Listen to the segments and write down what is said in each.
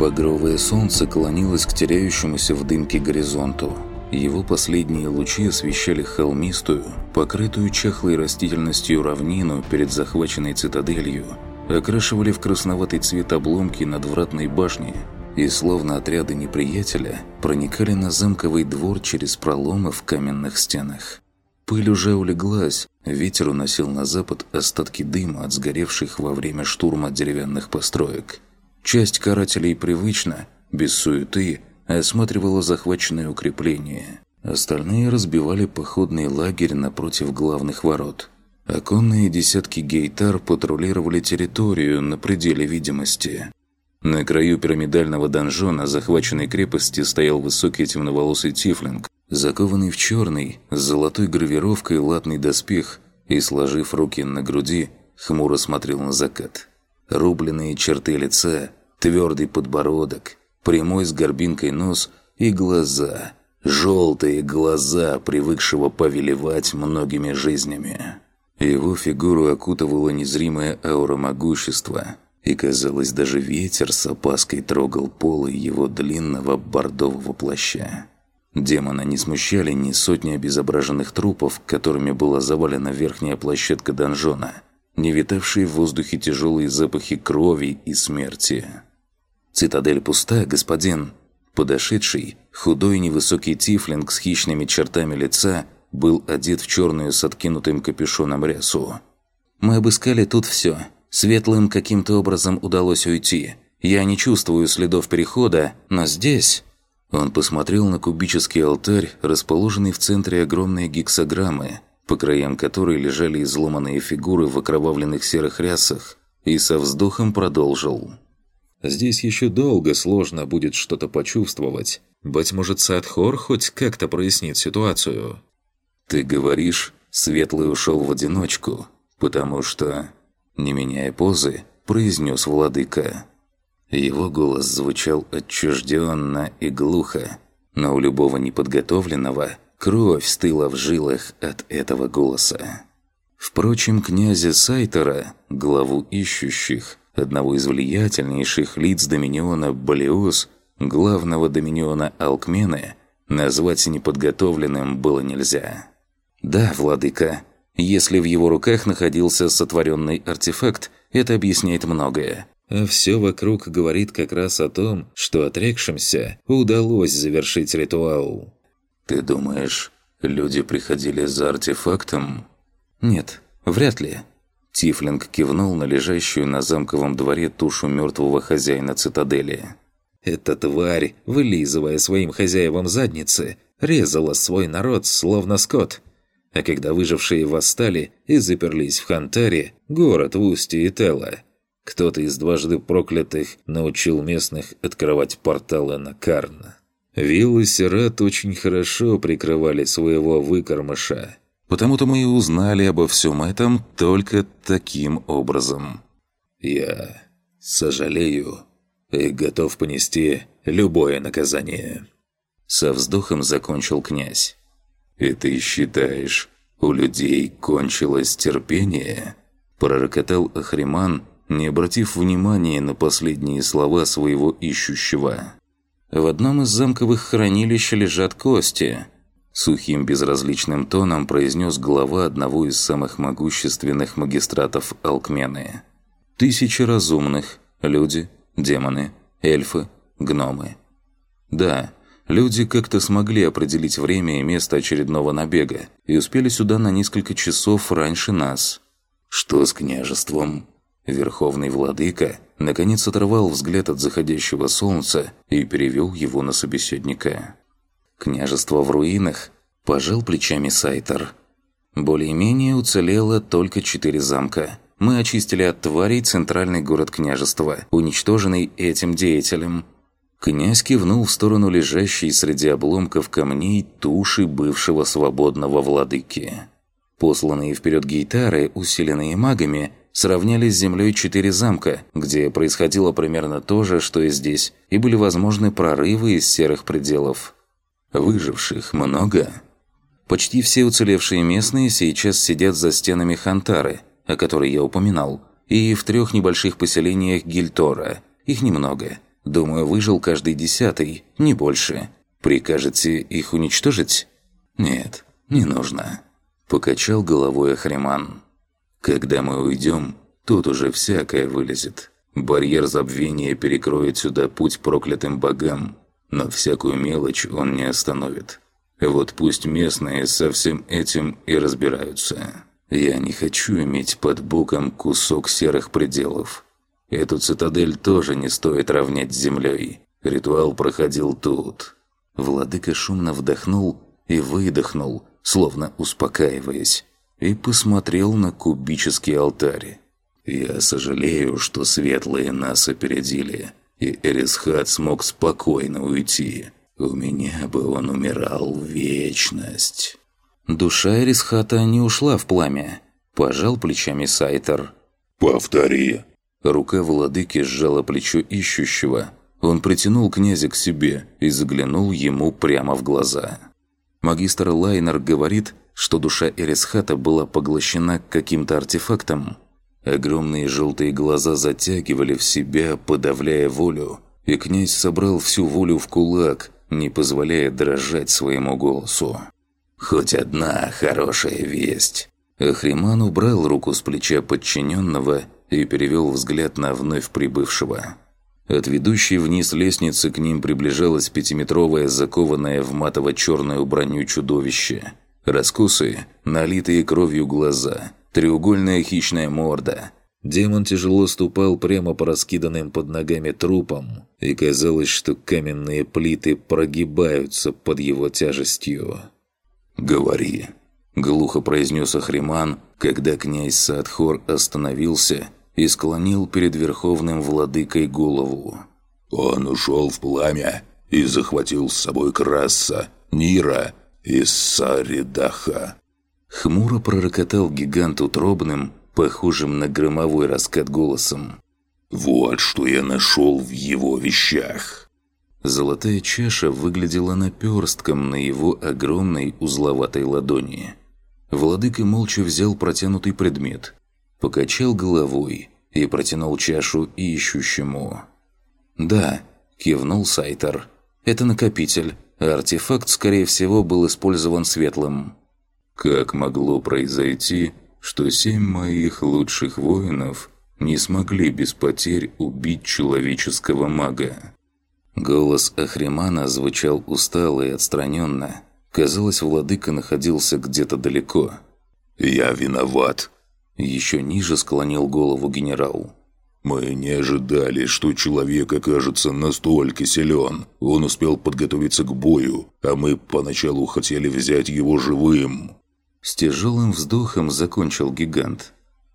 Багровое солнце клонилось к теряющемуся в дымке горизонту. Его последние лучи освещали холмистую, покрытую чахлой растительностью равнину перед захваченной цитаделью, окрашивали в красноватый цвет обломки надвратной башни и, словно отряды неприятеля, проникали на замковый двор через проломы в каменных стенах. Пыль уже улеглась, ветер уносил на запад остатки дыма от сгоревших во время штурма деревянных построек. Часть карателей привычно, без суеты, осматривала захваченные укрепления. Остальные разбивали походный лагерь напротив главных ворот. Оконные десятки гейтар патрулировали территорию на пределе видимости. На краю пирамидального донжона захваченной крепости стоял высокий темноволосый тифлинг, закованный в черный, с золотой гравировкой латный доспех и, сложив руки на груди, хмуро смотрел на закат. Рубленные черты лица, твердый подбородок, прямой с горбинкой нос и глаза, желтые глаза, привыкшего повелевать многими жизнями. Его фигуру окутывала незримая аура могущества, и, казалось, даже ветер с опаской трогал полы его длинного бордового плаща. Демона не смущали ни сотни обезображенных трупов, которыми была завалена верхняя площадка донжона, не витавшие в воздухе тяжелые запахи крови и смерти. «Цитадель пуста, господин!» Подошедший, худой невысокий тифлинг с хищными чертами лица был одет в черную с откинутым капюшоном рясу. «Мы обыскали тут все. Светлым каким-то образом удалось уйти. Я не чувствую следов перехода, но здесь...» Он посмотрел на кубический алтарь, расположенный в центре огромной гексограммы, по краям которой лежали изломанные фигуры в окровавленных серых рясах, и со вздохом продолжил. Здесь еще долго сложно будет что-то почувствовать. Быть может, Садхор хоть как-то прояснит ситуацию. Ты говоришь, Светлый ушел в одиночку, потому что, не меняя позы, произнес владыка. Его голос звучал отчужденно и глухо, но у любого неподготовленного кровь стыла в жилах от этого голоса. Впрочем, князя Сайтера, главу ищущих, одного из влиятельнейших лиц Доминиона Балиус, главного Доминиона Алкмены, назвать неподготовленным было нельзя. Да, владыка, если в его руках находился сотворенный артефакт, это объясняет многое. А все вокруг говорит как раз о том, что отрекшимся удалось завершить ритуал. «Ты думаешь, люди приходили за артефактом?» «Нет, вряд ли. Тифлинг кивнул на лежащую на замковом дворе тушу мертвого хозяина цитадели. «Эта тварь, вылизывая своим хозяевам задницы, резала свой народ, словно скот. А когда выжившие восстали и заперлись в Хантаре, город в устье Итела, кто-то из дважды проклятых научил местных открывать порталы на Карн. Вилл и Сират очень хорошо прикрывали своего выкормыша, Потому-то мы и узнали обо всем этом только таким образом. Я сожалею и готов понести любое наказание. Со вздохом закончил князь. «И ты считаешь, у людей кончилось терпение?» Пророкотал Ахриман, не обратив внимания на последние слова своего ищущего. «В одном из замковых хранилищ лежат кости», Сухим безразличным тоном произнес глава одного из самых могущественных магистратов Алкмены. «Тысячи разумных. Люди, демоны, эльфы, гномы. Да, люди как-то смогли определить время и место очередного набега и успели сюда на несколько часов раньше нас. Что с княжеством?» Верховный владыка наконец оторвал взгляд от заходящего солнца и перевел его на собеседника. Княжество в руинах, пожал плечами Сайтер. Более-менее уцелело только четыре замка. Мы очистили от тварей центральный город княжества, уничтоженный этим деятелем. Князь кивнул в сторону лежащей среди обломков камней туши бывшего свободного владыки. Посланные вперед гейтары, усиленные магами, сравняли с землей четыре замка, где происходило примерно то же, что и здесь, и были возможны прорывы из серых пределов. Выживших много. Почти все уцелевшие местные сейчас сидят за стенами Хантары, о которой я упоминал, и в трех небольших поселениях Гильтора. Их немного. Думаю, выжил каждый десятый, не больше. Прикажете их уничтожить? Нет, не нужно. Покачал головой Ахриман. Когда мы уйдем, тут уже всякое вылезет. Барьер забвения перекроет сюда путь проклятым богам, но всякую мелочь он не остановит. Вот пусть местные со всем этим и разбираются. Я не хочу иметь под боком кусок серых пределов. Эту цитадель тоже не стоит равнять с землей. Ритуал проходил тут. Владыка шумно вдохнул и выдохнул, словно успокаиваясь, и посмотрел на кубический алтарь. «Я сожалею, что светлые нас опередили, и Эрисхат смог спокойно уйти. У меня бы он умирал в вечность». Душа Эрисхата не ушла в пламя. Пожал плечами Сайтер. «Повтори». Рука владыки сжала плечо ищущего. Он притянул князя к себе и заглянул ему прямо в глаза. Магистр Лайнер говорит, что душа Эрисхата была поглощена каким-то артефактом. Огромные желтые глаза затягивали в себя, подавляя волю, и князь собрал всю волю в кулак, не позволяя дрожать своему голосу. «Хоть одна хорошая весть!» Ахриман убрал руку с плеча подчиненного и перевел взгляд на вновь прибывшего. От ведущей вниз лестницы к ним приближалось пятиметровое, закованное в матово-черную броню чудовище. Раскосы, налитые кровью глаза, треугольная хищная морда. Демон тяжело ступал прямо по раскиданным под ногами трупам, и казалось, что каменные плиты прогибаются под его тяжестью. «Говори», – глухо произнес Ахриман, когда князь Садхор остановился – и склонил перед верховным владыкой голову. «Он ушел в пламя и захватил с собой Краса, Нира и Саридаха». Хмуро пророкотал гигант утробным, похожим на громовой раскат голосом. «Вот что я нашел в его вещах!» Золотая чаша выглядела наперстком на его огромной узловатой ладони. Владыка молча взял протянутый предмет, покачал головой и протянул чашу ищущему. «Да», – кивнул Сайтер. «Это накопитель. Артефакт, скорее всего, был использован светлым». «Как могло произойти, что семь моих лучших воинов не смогли без потерь убить человеческого мага?» Голос Ахримана звучал устало и отстраненно. Казалось, владыка находился где-то далеко. «Я виноват», еще ниже склонил голову генерал. «Мы не ожидали, что человек окажется настолько силен. Он успел подготовиться к бою, а мы поначалу хотели взять его живым». С тяжелым вздохом закончил гигант.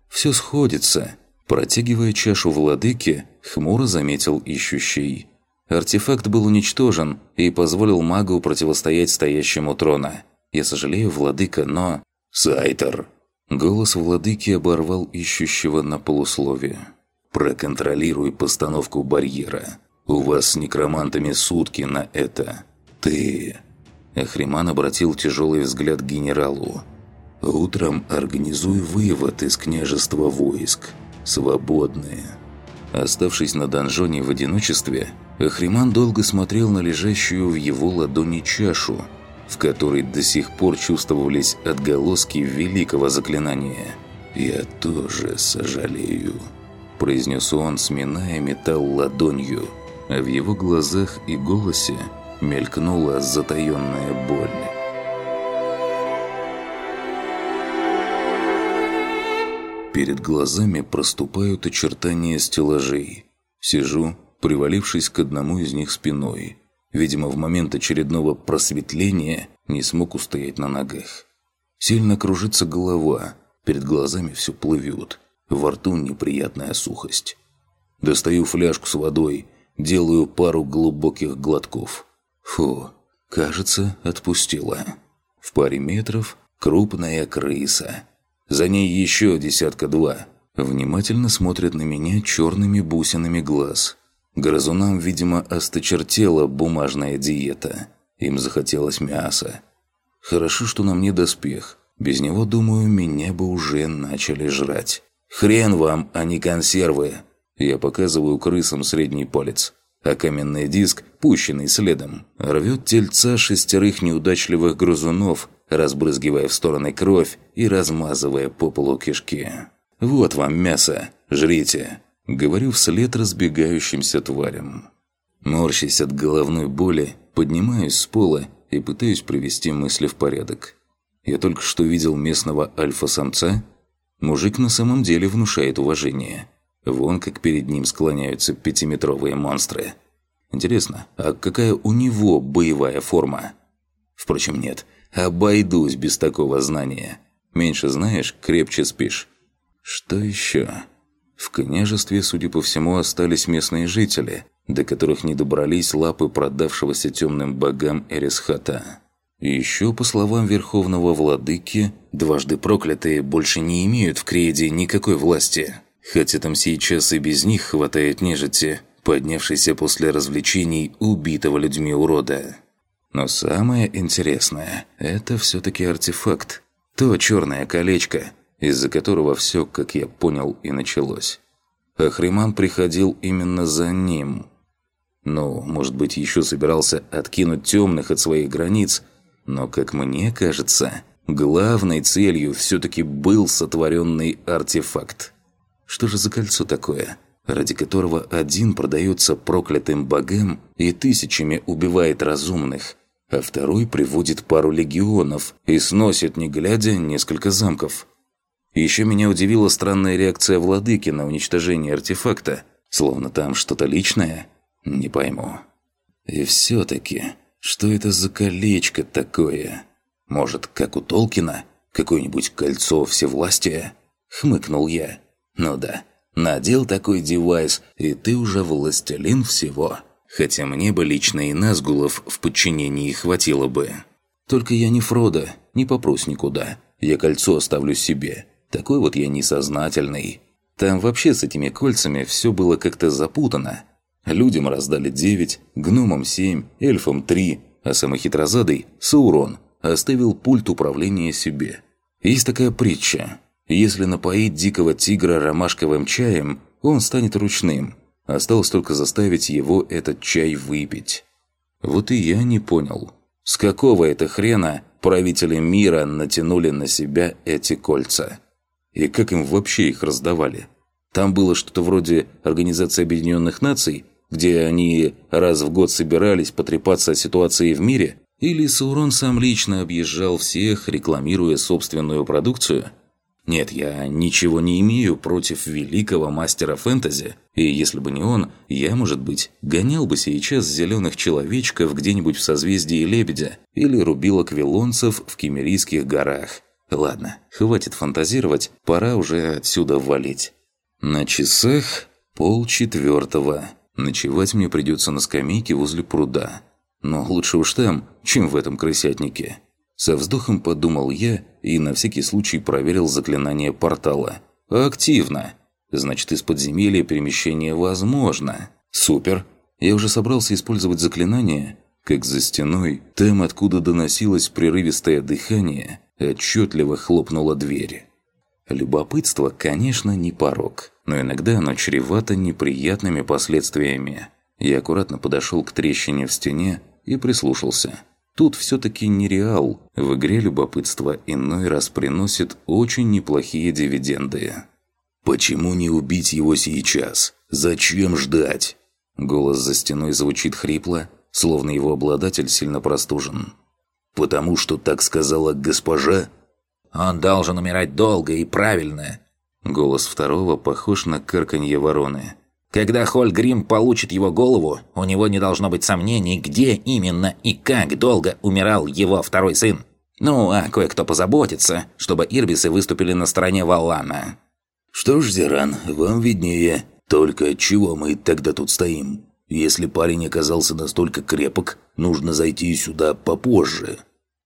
«Все сходится». Протягивая чашу владыки, хмуро заметил ищущий. Артефакт был уничтожен и позволил магу противостоять стоящему трона. Я сожалею, владыка, но... «Сайтер!» Голос владыки оборвал ищущего на полусловие. «Проконтролируй постановку барьера. У вас с некромантами сутки на это. Ты...» Ахриман обратил тяжелый взгляд к генералу. «Утром организуй вывод из княжества войск. Свободные». Оставшись на донжоне в одиночестве, Ахриман долго смотрел на лежащую в его ладони чашу – в которой до сих пор чувствовались отголоски великого заклинания. «Я тоже сожалею», – произнес он, сминая металл ладонью, а в его глазах и голосе мелькнула затаенная боль. Перед глазами проступают очертания стеллажей. Сижу, привалившись к одному из них спиной – Видимо, в момент очередного просветления не смог устоять на ногах. Сильно кружится голова, перед глазами все плывет, во рту неприятная сухость. Достаю фляжку с водой, делаю пару глубоких глотков. Фу, кажется, отпустила. В паре метров крупная крыса. За ней еще десятка-два. Внимательно смотрят на меня черными бусинами глаз – Грызунам, видимо, осточертела бумажная диета. Им захотелось мяса. Хорошо, что на мне доспех. Без него, думаю, меня бы уже начали жрать. Хрен вам, а не консервы. Я показываю крысам средний палец. А каменный диск, пущенный следом, рвет тельца шестерых неудачливых грызунов, разбрызгивая в стороны кровь и размазывая по полу кишки. «Вот вам мясо, жрите!» — говорю вслед разбегающимся тварям. Морщась от головной боли, поднимаюсь с пола и пытаюсь привести мысли в порядок. Я только что видел местного альфа-самца. Мужик на самом деле внушает уважение. Вон как перед ним склоняются пятиметровые монстры. Интересно, а какая у него боевая форма? Впрочем, нет. Обойдусь без такого знания. Меньше знаешь, крепче спишь. Что еще? В княжестве, судя по всему, остались местные жители, до которых не добрались лапы продавшегося темным богам Эрисхата. Еще, по словам Верховного Владыки, дважды проклятые больше не имеют в Креде никакой власти. Хотя там сейчас и без них хватает нежити, поднявшейся после развлечений убитого людьми урода. Но самое интересное – это все-таки артефакт. То черное колечко, из-за которого все, как я понял, и началось. Ахриман приходил именно за ним. Ну, может быть, еще собирался откинуть темных от своих границ, но, как мне кажется, главной целью все-таки был сотворенный артефакт. Что же за кольцо такое, ради которого один продается проклятым богам и тысячами убивает разумных, а второй приводит пару легионов и сносит, не глядя, несколько замков? Еще меня удивила странная реакция владыки на уничтожение артефакта, словно там что-то личное. Не пойму. И все-таки, что это за колечко такое? Может, как у Толкина? Какое-нибудь кольцо всевластия? Хмыкнул я. Ну да, надел такой девайс, и ты уже властелин всего. Хотя мне бы лично и Назгулов в подчинении хватило бы. Только я не Фродо, не попрусь никуда. Я кольцо оставлю себе. Такой вот я несознательный. Там вообще с этими кольцами все было как-то запутано. Людям раздали девять, гномам семь, эльфам три, а самый хитрозадый, Саурон, оставил пульт управления себе. Есть такая притча. Если напоить дикого тигра ромашковым чаем, он станет ручным. Осталось только заставить его этот чай выпить. Вот и я не понял, с какого это хрена правители мира натянули на себя эти кольца? И как им вообще их раздавали? Там было что-то вроде Организации Объединенных Наций, где они раз в год собирались потрепаться о ситуации в мире, или Саурон сам лично объезжал всех, рекламируя собственную продукцию – нет, я ничего не имею против великого мастера фэнтези, и если бы не он, я, может быть, гонял бы сейчас зеленых человечков где-нибудь в созвездии Лебедя или рубил аквилонцев в Кемерийских горах. Ладно, хватит фантазировать, пора уже отсюда валить. На часах полчетвертого. Ночевать мне придется на скамейке возле пруда. Но лучше уж там, чем в этом крысятнике. Со вздохом подумал я и на всякий случай проверил заклинание портала. «Активно!» Значит, из подземелья перемещение возможно. Супер! Я уже собрался использовать заклинание, как за стеной, там, откуда доносилось прерывистое дыхание, отчетливо хлопнула дверь. Любопытство, конечно, не порог, но иногда оно чревато неприятными последствиями. Я аккуратно подошел к трещине в стене и прислушался – Тут все-таки не реал. В игре любопытство иной раз приносит очень неплохие дивиденды. «Почему не убить его сейчас? Зачем ждать?» Голос за стеной звучит хрипло, словно его обладатель сильно простужен. «Потому что так сказала госпожа?» «Он должен умирать долго и правильно». Голос второго похож на карканье вороны. Когда Хольгрим получит его голову, у него не должно быть сомнений, где именно и как долго умирал его второй сын. Ну, а кое-кто позаботится, чтобы Ирбисы выступили на стороне Валлана. «Что ж, Зиран, вам виднее. Только чего мы тогда тут стоим? Если парень оказался настолько крепок, нужно зайти сюда попозже».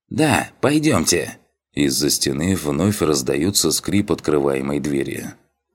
«Да, пойдемте». Из-за стены вновь раздается скрип открываемой двери.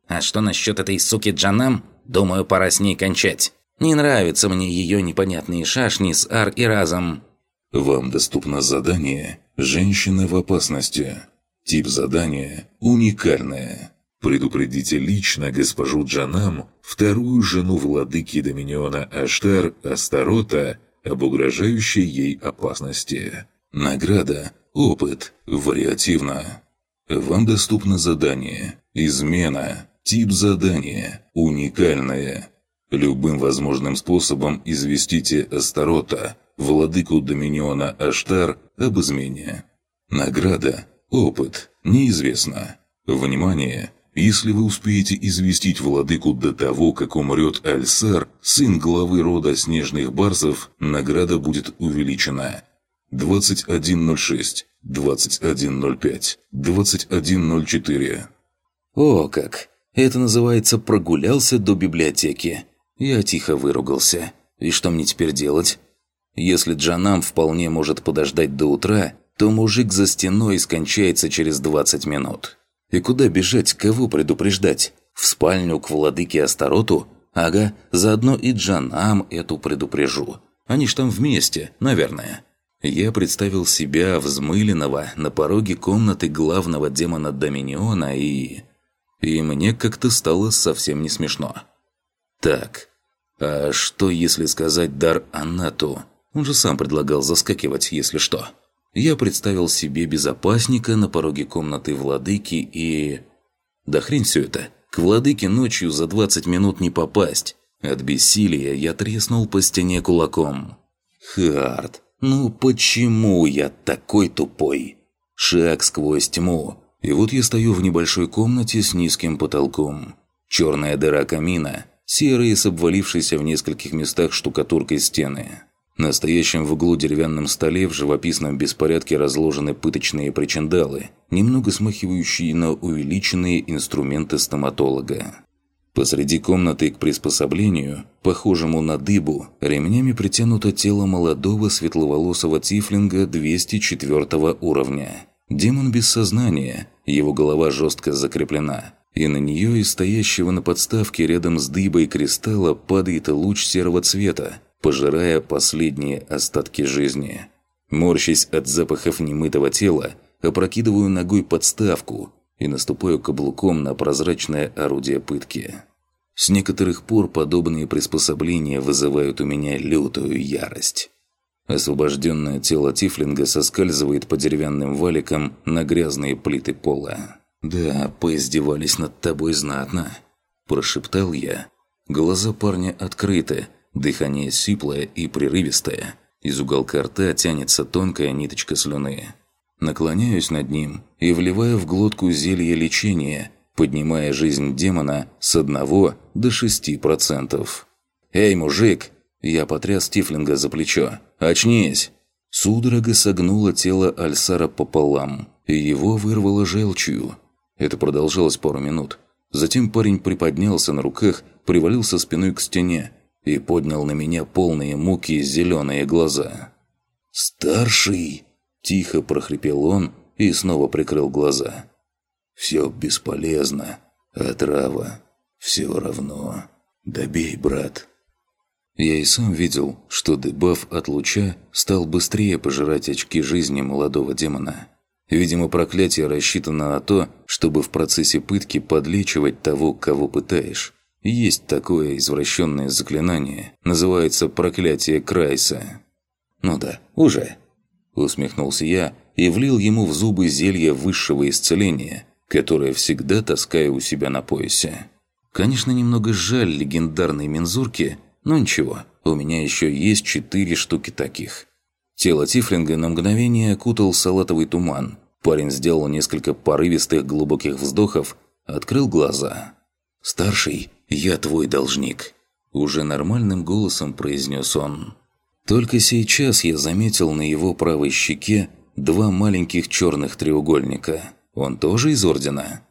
«А что насчет этой суки Джанам? Думаю, пора с ней кончать. Не нравятся мне ее непонятные шашни с ар и разом». Вам доступно задание «Женщина в опасности». Тип задания уникальное. Предупредите лично госпожу Джанам, вторую жену владыки Доминиона Аштар Астарота, об угрожающей ей опасности. Награда – опыт, вариативно. Вам доступно задание «Измена», тип задания «Уникальное». Любым возможным способом известите Астарота, владыку Доминиона Аштар, об измене. Награда – опыт, неизвестно. Внимание! Если вы успеете известить владыку до того, как умрет Альсар, сын главы рода снежных барсов, награда будет увеличена. 21.06, 21.05, 21.04. О, как! Это называется «прогулялся до библиотеки». Я тихо выругался. И что мне теперь делать? Если Джанам вполне может подождать до утра, то мужик за стеной скончается через 20 минут. И куда бежать, кого предупреждать? В спальню к владыке Астароту? Ага, заодно и Джанам эту предупрежу. Они ж там вместе, наверное. Я представил себя взмыленного на пороге комнаты главного демона Доминиона и... И мне как-то стало совсем не смешно. Так, а что если сказать дар Анату? Он же сам предлагал заскакивать, если что. Я представил себе безопасника на пороге комнаты владыки и... Да хрень все это. К владыке ночью за 20 минут не попасть. От бессилия я треснул по стене кулаком. Хард, ну почему я такой тупой? Шаг сквозь тьму. И вот я стою в небольшой комнате с низким потолком. Черная дыра камина, серые с обвалившейся в нескольких местах штукатуркой стены. На стоящем в углу деревянном столе в живописном беспорядке разложены пыточные причиндалы, немного смахивающие на увеличенные инструменты стоматолога. Посреди комнаты к приспособлению, похожему на дыбу, ремнями притянуто тело молодого светловолосого тифлинга 204 уровня. Демон без сознания, его голова жестко закреплена, и на нее из стоящего на подставке рядом с дыбой кристалла падает луч серого цвета, пожирая последние остатки жизни. Морщась от запахов немытого тела, опрокидываю ногой подставку и наступаю каблуком на прозрачное орудие пытки. С некоторых пор подобные приспособления вызывают у меня лютую ярость. Освобожденное тело Тифлинга соскальзывает по деревянным валикам на грязные плиты пола. «Да, поиздевались над тобой знатно», – прошептал я. Глаза парня открыты, Дыхание сиплое и прерывистое. Из уголка рта тянется тонкая ниточка слюны. Наклоняюсь над ним и вливаю в глотку зелье лечения, поднимая жизнь демона с 1 до 6%. «Эй, мужик!» Я потряс Тифлинга за плечо. «Очнись!» Судорога согнула тело Альсара пополам, и его вырвало желчью. Это продолжалось пару минут. Затем парень приподнялся на руках, привалился спиной к стене и поднял на меня полные муки зеленые глаза. «Старший!» – тихо прохрипел он и снова прикрыл глаза. «Все бесполезно. Отрава. Все равно. Добей, брат». Я и сам видел, что дебаф от луча стал быстрее пожирать очки жизни молодого демона. Видимо, проклятие рассчитано на то, чтобы в процессе пытки подлечивать того, кого пытаешь. Есть такое извращенное заклинание. Называется «Проклятие Крайса». «Ну да, уже». Усмехнулся я и влил ему в зубы зелье высшего исцеления, которое всегда таскаю у себя на поясе. Конечно, немного жаль легендарной мензурки, но ничего, у меня еще есть четыре штуки таких. Тело Тифлинга на мгновение окутал салатовый туман. Парень сделал несколько порывистых глубоких вздохов, открыл глаза. «Старший, я твой должник», – уже нормальным голосом произнес он. Только сейчас я заметил на его правой щеке два маленьких черных треугольника. Он тоже из Ордена?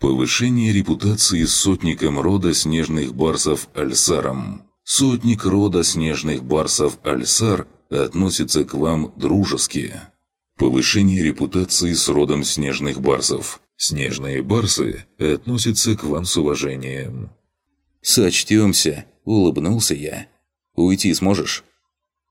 Повышение репутации сотником рода снежных барсов Альсаром. Сотник рода снежных барсов Альсар относится к вам дружески. Повышение репутации с родом снежных барсов. Снежные барсы относятся к вам с уважением. «Сочтемся», – улыбнулся я. «Уйти сможешь?»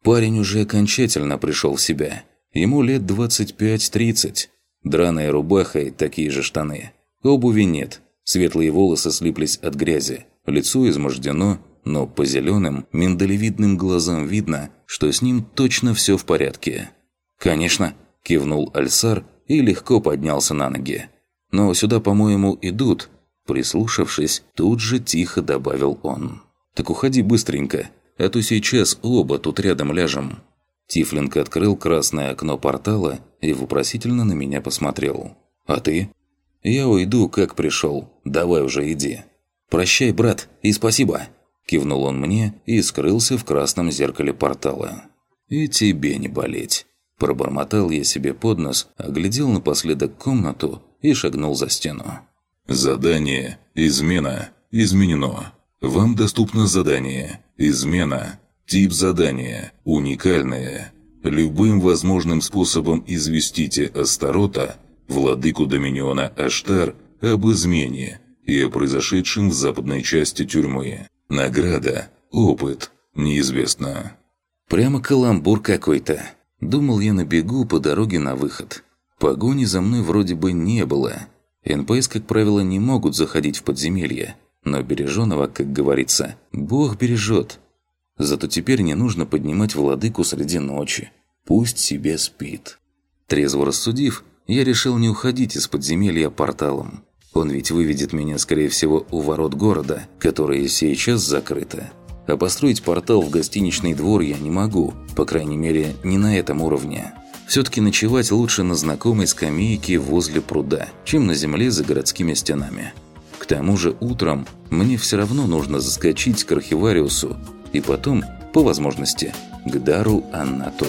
Парень уже окончательно пришел в себя. Ему лет 25-30. Драная рубаха и такие же штаны. Обуви нет. Светлые волосы слиплись от грязи, лицо измождено, но по зеленым, миндалевидным глазам видно, что с ним точно все в порядке. «Конечно», – кивнул Альсар и легко поднялся на ноги. «Но сюда, по-моему, идут». Прислушавшись, тут же тихо добавил он. «Так уходи быстренько, а то сейчас оба тут рядом ляжем». Тифлинг открыл красное окно портала и вопросительно на меня посмотрел. «А ты?» «Я уйду, как пришел. Давай уже иди». «Прощай, брат, и спасибо!» Кивнул он мне и скрылся в красном зеркале портала. «И тебе не болеть!» Пробормотал я себе под нос, оглядел напоследок комнату и шагнул за стену. «Задание. Измена. Изменено. Вам доступно задание. Измена. Тип задания – уникальное. Любым возможным способом известите Астарота, владыку Доминиона Аштар, об измене и о произошедшем в западной части тюрьмы. Награда, опыт, неизвестно. Прямо каламбур какой-то. Думал я на бегу по дороге на выход. Погони за мной вроде бы не было. НПС, как правило, не могут заходить в подземелье. Но береженого, как говорится, Бог бережет. Зато теперь не нужно поднимать владыку среди ночи. Пусть себе спит. Трезво рассудив, я решил не уходить из подземелья порталом. Он ведь выведет меня, скорее всего, у ворот города, которые сейчас закрыты. А построить портал в гостиничный двор я не могу, по крайней мере, не на этом уровне. Все-таки ночевать лучше на знакомой скамейке возле пруда, чем на земле за городскими стенами. К тому же утром мне все равно нужно заскочить к архивариусу и потом, по возможности, к Дару Аннату.